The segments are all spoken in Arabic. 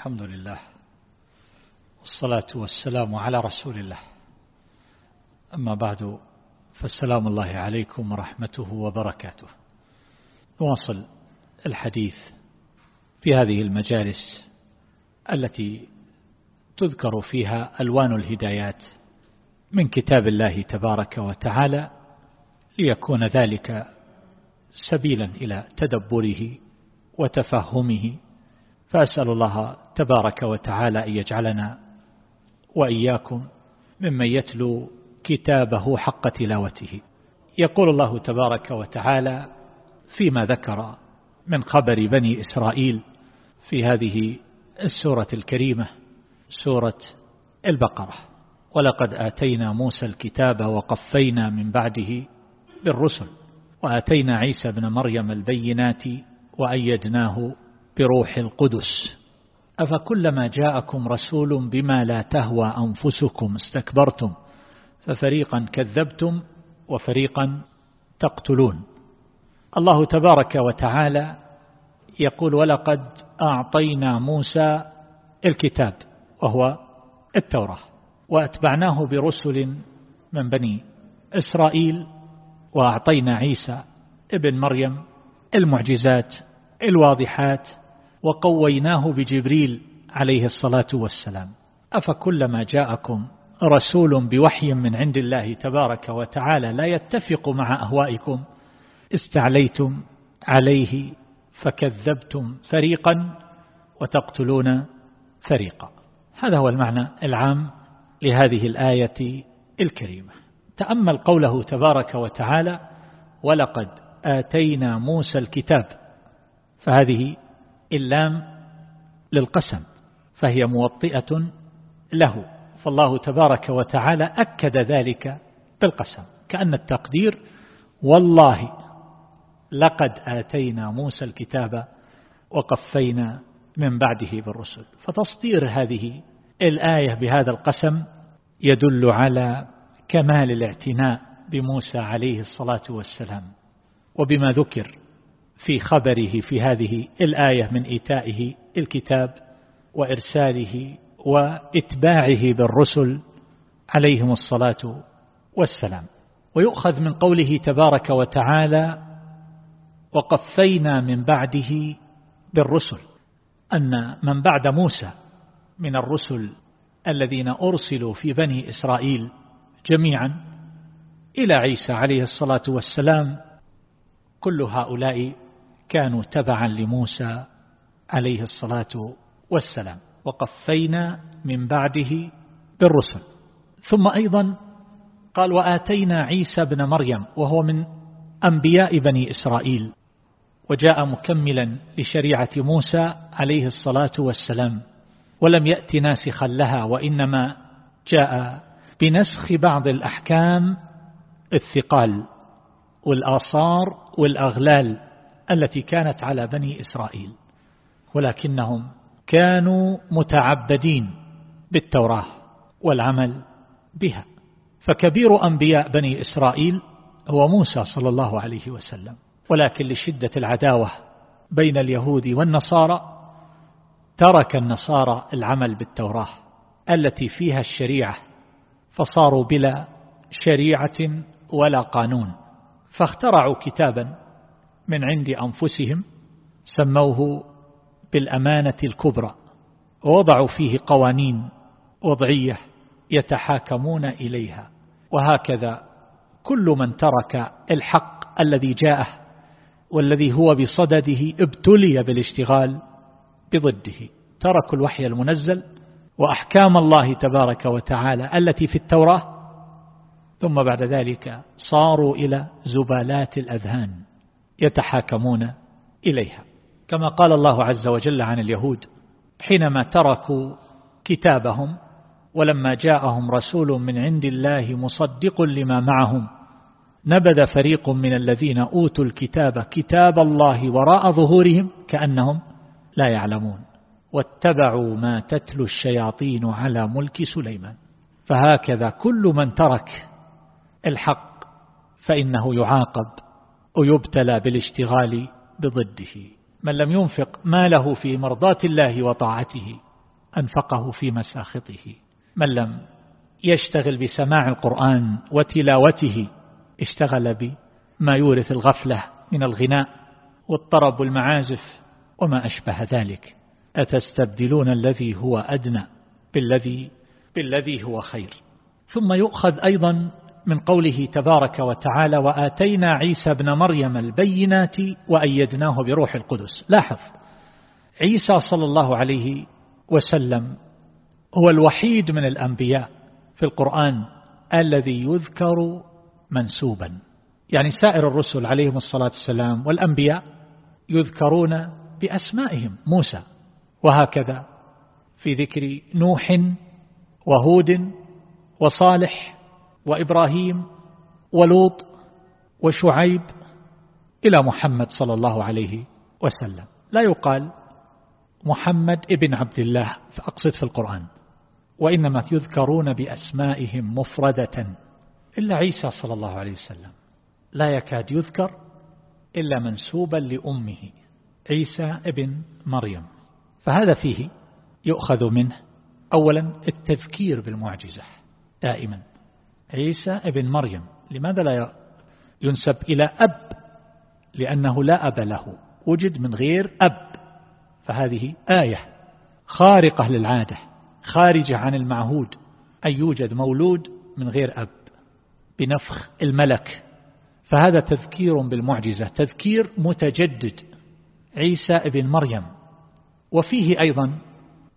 الحمد لله والصلاة والسلام على رسول الله. أما بعد فالسلام الله عليكم ورحمته وبركاته. نواصل الحديث في هذه المجالس التي تذكر فيها ألوان الهدايات من كتاب الله تبارك وتعالى ليكون ذلك سبيلا إلى تدبره وتفهمه. فأسأل الله تبارك وتعالى أن يجعلنا وإياكم ممن يتلو كتابه حق تلاوته. يقول الله تبارك وتعالى فيما ذكر من خبر بني إسرائيل في هذه السورة الكريمة سورة البقرة. ولقد آتينا موسى الكتاب وقفينا من بعده بالرسل وآتينا عيسى بن مريم البينات وأيدناه بروح القدس. أفكلما جاءكم رسول بما لا تهوى أنفسكم استكبرتم ففريقا كذبتم وفريقا تقتلون. الله تبارك وتعالى يقول ولقد أعطينا موسى الكتاب وهو التوراة وأتبعناه برسل من بني إسرائيل وأعطينا عيسى ابن مريم المعجزات الواضحات وقويناه بجبريل عليه الصلاة والسلام. أفكلما جاءكم رسول بوحي من عند الله تبارك وتعالى لا يتفق مع أهوائكم. استعليتم عليه فكذبتم فريقا وتقتلون فريقا. هذا هو المعنى العام لهذه الآية الكريمة. تأمل قوله تبارك وتعالى ولقد آتينا موسى الكتاب. فهذه اللام للقسم فهي موطئة له. فالله تبارك وتعالى أكد ذلك بالقسم كأن التقدير والله لقد آتينا موسى الكتاب وقفينا من بعده بالرسل. فتصدير هذه الآية بهذا القسم يدل على كمال الاعتناء بموسى عليه الصلاة والسلام وبما ذكر في خبره في هذه الآية من إيتائه الكتاب وإرساله وإتباعه بالرسل عليهم الصلاة والسلام. ويؤخذ من قوله تبارك وتعالى وقفينا من بعده بالرسل. أن من بعد موسى من الرسل الذين أرسلوا في بني إسرائيل جميعا إلى عيسى عليه الصلاة والسلام كل هؤلاء كانوا تبعا لموسى عليه الصلاة والسلام وقفينا من بعده بالرسل. ثم أيضا قال وآتينا عيسى بن مريم وهو من أنبياء بني إسرائيل وجاء مكملا لشريعة موسى عليه الصلاة والسلام ولم يأت ناسخا لها وإنما جاء بنسخ بعض الأحكام الثقال والآثار والأغلال. التي كانت على بني إسرائيل ولكنهم كانوا متعبدين بالتوراة والعمل بها. فكبير أنبياء بني إسرائيل هو موسى صلى الله عليه وسلم. ولكن لشدة العداوة بين اليهود والنصارى ترك النصارى العمل بالتوراة التي فيها الشريعة فصاروا بلا شريعة ولا قانون. فاخترعوا كتابا من عند أنفسهم سموه بالأمانة الكبرى ووضعوا فيه قوانين وضعية يتحاكمون إليها. وهكذا كل من ترك الحق الذي جاءه والذي هو بصدده ابتلي بالاشتغال بضده. تركوا الوحي المنزل وأحكام الله تبارك وتعالى التي في التوراة ثم بعد ذلك صاروا إلى زبالات الأذهان. يتحاكمون إليها. كما قال الله عز وجل عن اليهود حينما تركوا كتابهم ولما جاءهم رسول من عند الله مصدق لما معهم نبذ فريق من الذين أوتوا الكتاب كتاب الله وراء ظهورهم كأنهم لا يعلمون. واتبعوا ما تتلو الشياطين على ملك سليمان. فهكذا كل من ترك الحق فإنه يعاقب ويبتلى بالاشتغال بضده. من لم ينفق ماله في مرضاة الله وطاعته أنفقه في مساخطه. من لم يشتغل بسماع القرآن وتلاوته اشتغل بما يورث الغفلة من الغناء والطرب والمعازف وما أشبه ذلك. أتستبدلون الذي هو أدنى بالذي, بالذي هو خير. ثم يؤخذ أيضا من قوله تبارك وتعالى وآتينا عيسى بن مريم البينات وأيدناه بروح القدس. لاحظ عيسى صلى الله عليه وسلم هو الوحيد من الأنبياء في القرآن الذي يذكر منسوبا. يعني سائر الرسل عليهم الصلاة والسلام والأنبياء يذكرون بأسمائهم موسى. وهكذا في ذكر نوح وهود وصالح وإبراهيم ولوط وشعيب إلى محمد صلى الله عليه وسلم. لا يقال محمد ابن عبد الله فأقصد في القرآن. وإنما يذكرون بأسمائهم مفردة إلا عيسى صلى الله عليه وسلم. لا يكاد يذكر إلا منسوبا لأمه عيسى ابن مريم. فهذا فيه يؤخذ منه أولا التذكير بالمعجزة دائما. عيسى ابن مريم. لماذا لا ينسب إلى أب؟ لأنه لا أب له. وجد من غير أب. فهذه آية خارقة للعادة خارجة عن المعهود. أن يوجد مولود من غير أب بنفخ الملك. فهذا تذكير بالمعجزة تذكير متجدد. عيسى ابن مريم. وفيه أيضا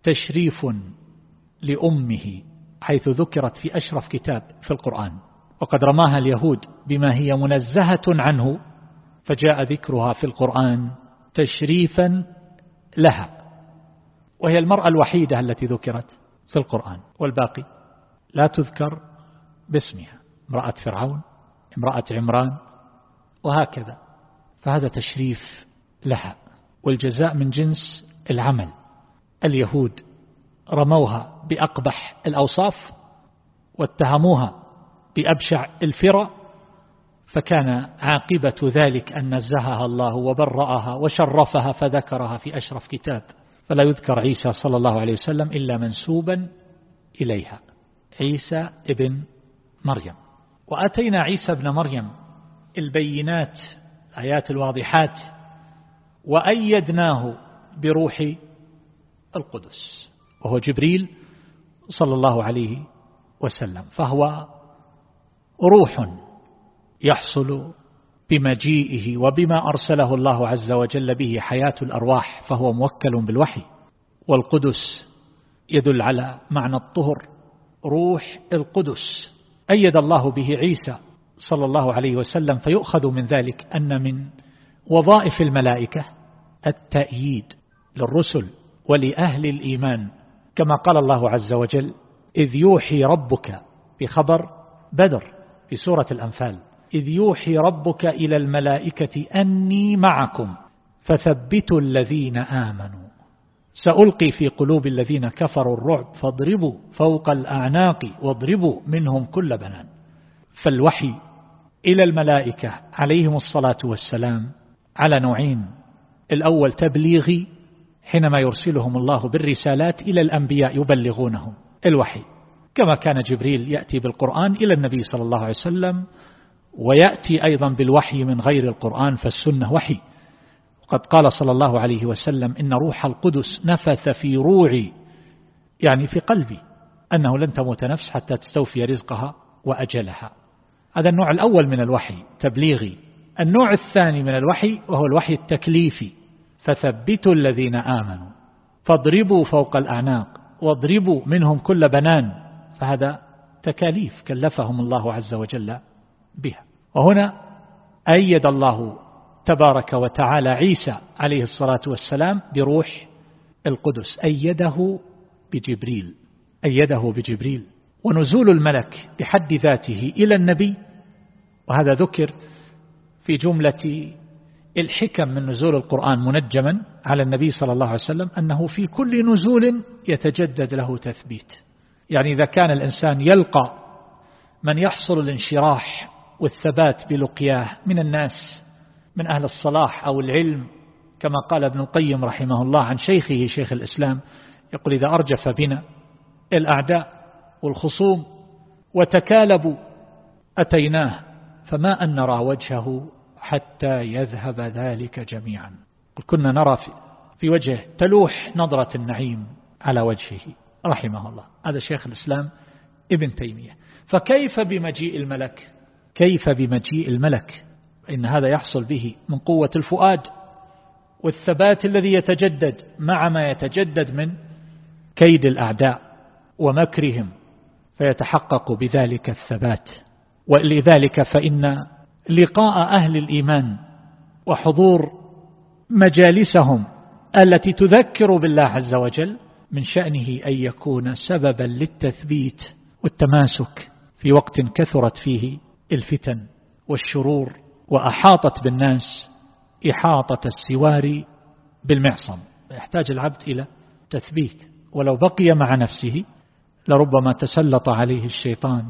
تشريف لأمه. حيث ذكرت في أشرف كتاب في القرآن. وقد رماها اليهود بما هي منزهة عنه فجاء ذكرها في القرآن تشريفا لها. وهي المرأة الوحيدة التي ذكرت في القرآن. والباقي لا تذكر باسمها. امرأة فرعون امرأة عمران وهكذا. فهذا تشريف لها. والجزاء من جنس العمل. اليهود رموها بأقبح الأوصاف واتهموها بأبشع الفرى فكان عاقبة ذلك أن نزهها الله وبرأها وشرفها فذكرها في أشرف كتاب. فلا يذكر عيسى صلى الله عليه وسلم إلا منسوبا إليها. عيسى ابن مريم. وأتينا عيسى ابن مريم البينات آيات الواضحات وأيدناه بروح القدس. وهو جبريل صلى الله عليه وسلم فهو روح يحصل بمجيئه وبما أرسله الله عز وجل به حياة الأرواح فهو موكل بالوحي والقدس يدل على معنى الطهر روح القدس أيد الله به عيسى صلى الله عليه وسلم فيؤخذ من ذلك أن من وظائف الملائكة التأييد للرسل ولأهل الإيمان كما قال الله عز وجل إذ يوحي ربك بخبر بدر في سورة الأنفال إذ يوحي ربك إلى الملائكة أني معكم فثبتوا الذين آمنوا. سألقي في قلوب الذين كفروا الرعب فاضربوا فوق الأعناق واضربوا منهم كل بنان. فالوحي إلى الملائكة عليهم الصلاة والسلام على نوعين الأول تبليغي حينما يرسلهم الله بالرسالات إلى الأنبياء يبلغونهم الوحي. كما كان جبريل يأتي بالقرآن إلى النبي صلى الله عليه وسلم ويأتي أيضا بالوحي من غير القرآن فالسنة وحي. وقد قال صلى الله عليه وسلم إن روح القدس نفث في روعي يعني في قلبي أنه لن تموت نفس حتى تستوفي رزقها وأجلها. هذا النوع الأول من الوحي تبليغي. النوع الثاني من الوحي وهو الوحي التكليفي. فثبتوا الذين آمنوا. فاضربوا فوق الأعناق واضربوا منهم كل بنان. فهذا تكاليف كلفهم الله عز وجل بها. وهنا أيد الله تبارك وتعالى عيسى عليه الصلاة والسلام بروح القدس. أيده بجبريل. أيده بجبريل. ونزول الملك بحد ذاته إلى النبي. وهذا ذكر في جملة الحكم من نزول القرآن منجما على النبي صلى الله عليه وسلم أنه في كل نزول يتجدد له تثبيت. يعني إذا كان الإنسان يلقى من يحصل الانشراح والثبات بلقياه من الناس من أهل الصلاح أو العلم كما قال ابن القيم رحمه الله عن شيخه شيخ الإسلام يقول إذا أرجف بنا الأعداء والخصوم وتكالبوا أتيناه فما أن نرى وجهه حتى يذهب ذلك جميعا. كنا نرى في وجهه تلوح نظرة النعيم على وجهه. رحمه الله. هذا شيخ الإسلام ابن تيمية. فكيف بمجيء الملك؟ كيف بمجيء الملك؟ إن هذا يحصل به من قوة الفؤاد والثبات الذي يتجدد مع ما يتجدد من كيد الأعداء ومكرهم. فيتحقق بذلك الثبات. ولذلك فإن لقاء أهل الإيمان وحضور مجالسهم التي تذكر بالله عز وجل من شأنه أن يكون سببا للتثبيت والتماسك في وقت كثرت فيه الفتن والشرور وأحاطت بالناس إحاطة السوار بالمعصم. يحتاج العبد إلى تثبيت. ولو بقي مع نفسه لربما تسلط عليه الشيطان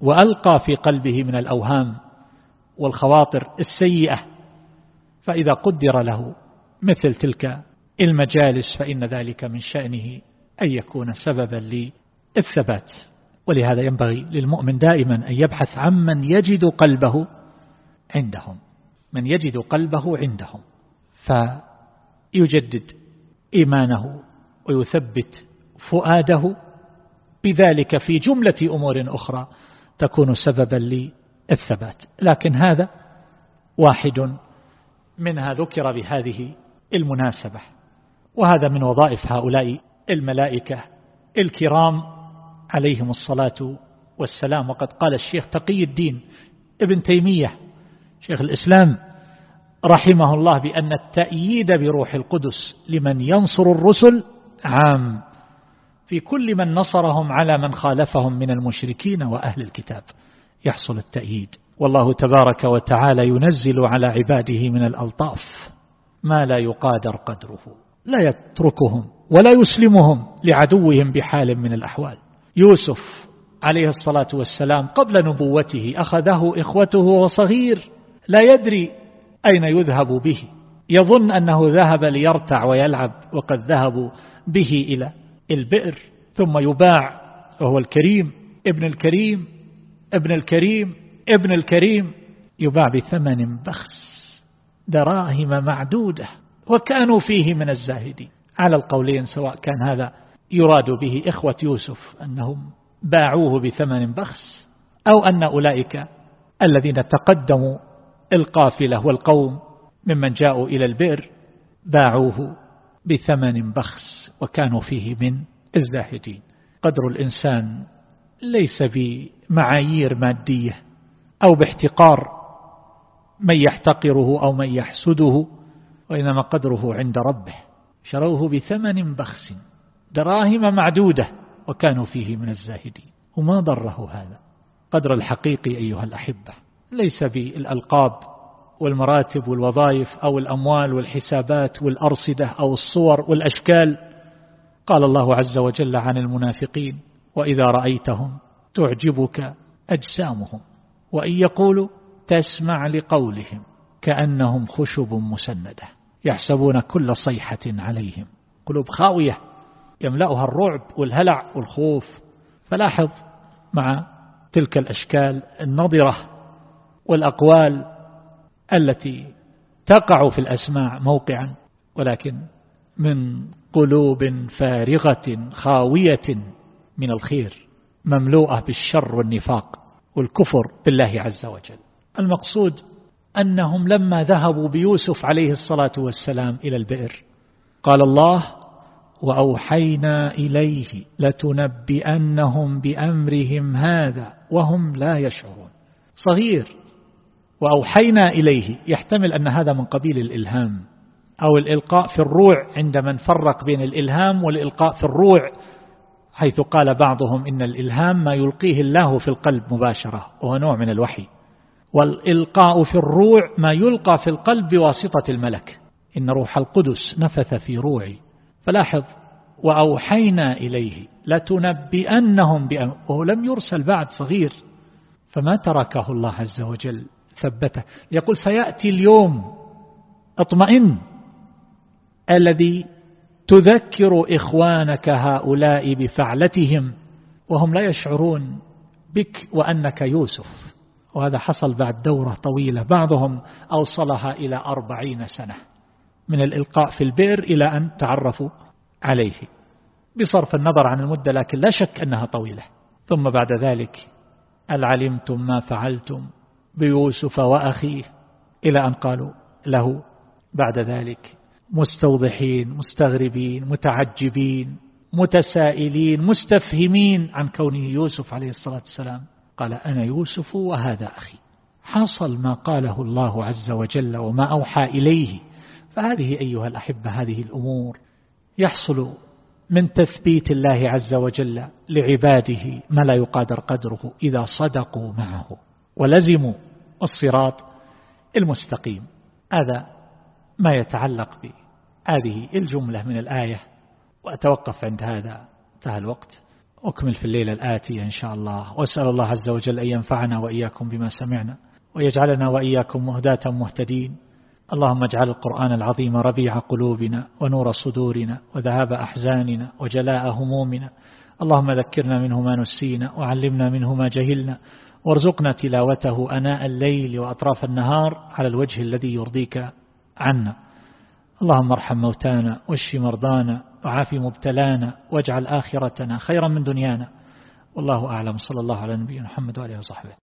وألقى في قلبه من الأوهام والخواطر السيئة فإذا قدر له مثل تلك المجالس فإن ذلك من شأنه أن يكون سببا للثبات. ولهذا ينبغي للمؤمن دائما أن يبحث عمن يجد قلبه عندهم من يجد قلبه عندهم فيجدد إيمانه ويثبت فؤاده. بذلك في جملة أمور أخرى تكون سببا للثبات لكن هذا واحد منها ذكر بهذه المناسبة وهذا من وظائف هؤلاء الملائكة الكرام عليهم الصلاة والسلام. وقد قال الشيخ تقي الدين ابن تيمية شيخ الإسلام رحمه الله بأن التأييد بروح القدس لمن ينصر الرسل عام. في كل من نصرهم على من خالفهم من المشركين وأهل الكتاب. يحصل التأييد. والله تبارك وتعالى ينزل على عباده من الألطاف ما لا يقادر قدره لا يتركهم ولا يسلمهم لعدوهم بحال من الأحوال. يوسف عليه الصلاة والسلام قبل نبوته أخذه إخوته وهو صغير لا يدري أين يذهب به. يظن أنه ذهب ليرتع ويلعب وقد ذهبوا به إلى البئر ثم يباع وهو الكريم ابن الكريم ابن الكريم ابن الكريم يباع بثمن بخس دراهم معدودة وكانوا فيه من الزاهدين. على القولين سواء كان هذا يراد به إخوة يوسف أنهم باعوه بثمن بخس أو أن أولئك الذين تقدموا القافلة والقوم ممن جاءوا إلى البئر باعوه بثمن بخس وكانوا فيه من الزاهدين. قدر الإنسان ليس بمعايير مادية أو باحتقار من يحتقره أو من يحسده وإنما قدره عند ربه. شروه بثمن بخس دراهم معدودة وكانوا فيه من الزاهدين. وما ضره هذا؟ قدر الحقيقي أيها الأحبة. ليس بالألقاب والمراتب والوظائف أو الأموال والحسابات والأرصدة أو الصور والأشكال. قال الله عز وجل عن المنافقين وإذا رأيتهم تعجبك أجسامهم وإن يقولوا تسمع لقولهم كأنهم خشب مسندة يحسبون كل صيحة عليهم قلوب خاوية يملأها الرعب والهلع والخوف فلاحظ مع تلك الأشكال النظرة والأقوال التي تقع في الأسماع موقعا ولكن من قلوب فارغة خاوية من الخير مملوءة بالشر والنفاق والكفر بالله عز وجل. المقصود أنهم لما ذهبوا بيوسف عليه الصلاة والسلام إلى البئر قال الله وأوحينا إليه لتنبئنهم بأمرهم هذا وهم لا يشعرون. صغير وأوحينا إليه يحتمل أن هذا من قبيل الإلهام أو الإلقاء في الروع عند من فرق بين الإلهام والإلقاء في الروع حيث قال بعضهم إن الإلهام ما يلقيه الله في القلب مباشرة وهو نوع من الوحي. والإلقاء في الروع ما يلقى في القلب بواسطة الملك. إن روح القدس نفث في روعي. فلاحظ وأوحينا إليه لتنبئنهم بأمر وهو لم يرسل بعد صغير. فما تركه الله عز وجل؟ ثبته. يقول سيأتي اليوم اطمئن الذي تذكر إخوانك هؤلاء بفعلتهم وهم لا يشعرون بك وأنك يوسف. وهذا حصل بعد دورة طويلة. بعضهم أوصلها إلى أربعين سنة. من الإلقاء في البئر إلى أن تعرفوا عليه. بصرف النظر عن المدة لكن لا شك أنها طويلة. ثم بعد ذلك هل علمتم ما فعلتم بيوسف وأخيه؟ إلى أن قالوا له بعد ذلك. مستوضحين مستغربين متعجبين متسائلين مستفهمين عن كونه يوسف عليه الصلاة والسلام. قال أنا يوسف وهذا أخي. حصل ما قاله الله عز وجل وما أوحى إليه. فهذه أيها الأحبة هذه الأمور يحصل من تثبيت الله عز وجل لعباده ما لا يقادر قدره إذا صدقوا معه ولزموا الصراط المستقيم. هذا ما يتعلق بهذه الجملة من الآية وأتوقف عند هذا انتهى الوقت. أكمل في الليلة الآتية إن شاء الله. وأسأل الله عز وجل أن ينفعنا وإياكم بما سمعنا ويجعلنا وإياكم مهداة مهتدين. اللهم اجعل القرآن العظيم ربيع قلوبنا ونور صدورنا وذهاب أحزاننا وجلاء همومنا. اللهم ذكرنا منه ما نسينا وعلمنا منه ما جهلنا. وارزقنا تلاوته أناء الليل وأطراف النهار على الوجه الذي يرضيك. عنا. اللهم ارحم موتانا واشف مرضانا وعاف مبتلانا واجعل آخرتنا خيرا من دنيانا. والله أعلم. صلى الله على نبينا محمد وآله وصحبه.